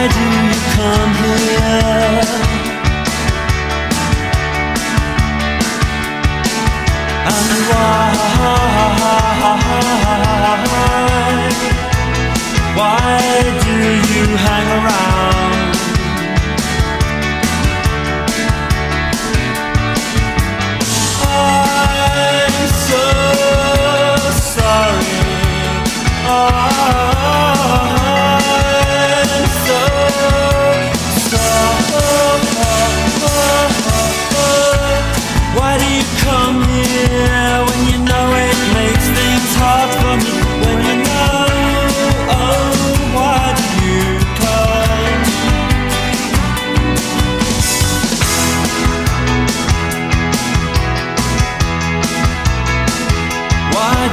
Why do you come here? And why?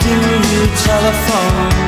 You telephone?